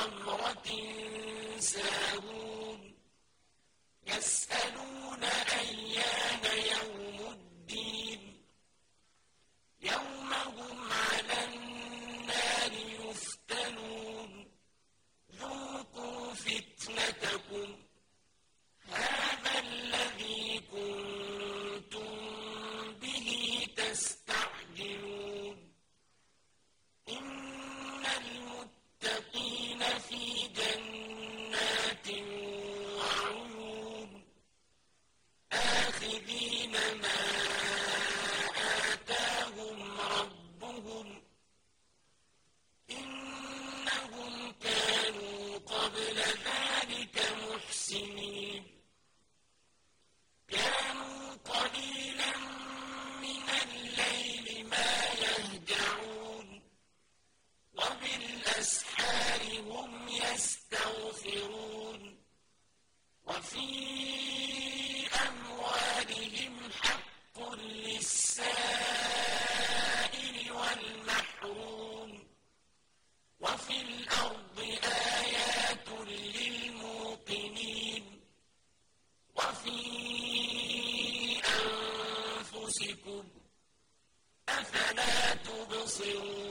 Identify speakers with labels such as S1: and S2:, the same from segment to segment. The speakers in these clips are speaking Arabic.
S1: خمرة ساهون وفي أموالهم حق للسائل والمحروم وفي الأرض آيات للموقنين وفي أنفسكم أفلا تبصرون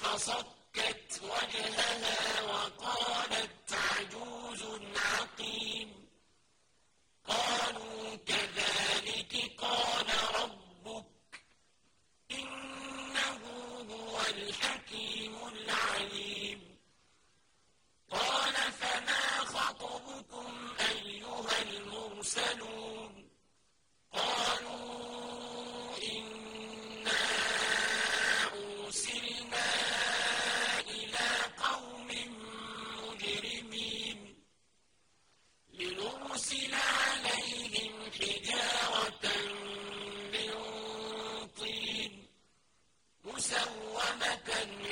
S1: فصكت وجهها وقال I'm a good man.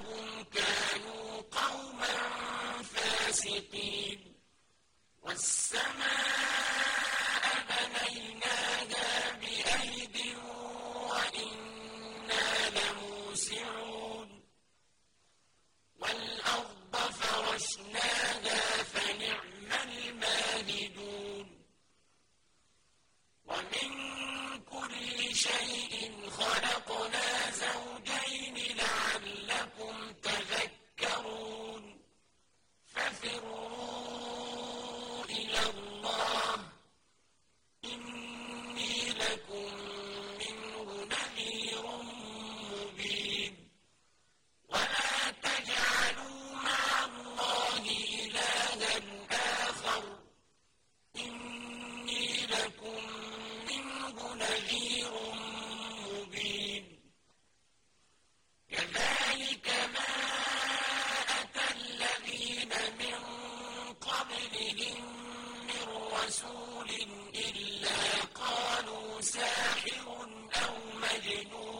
S1: إنهم كانوا قوما فاسقين. والسماء رَسُولٍ إِلَّا قَالُوا سَاحِرٌ أَوْ مَجْنُونٌ.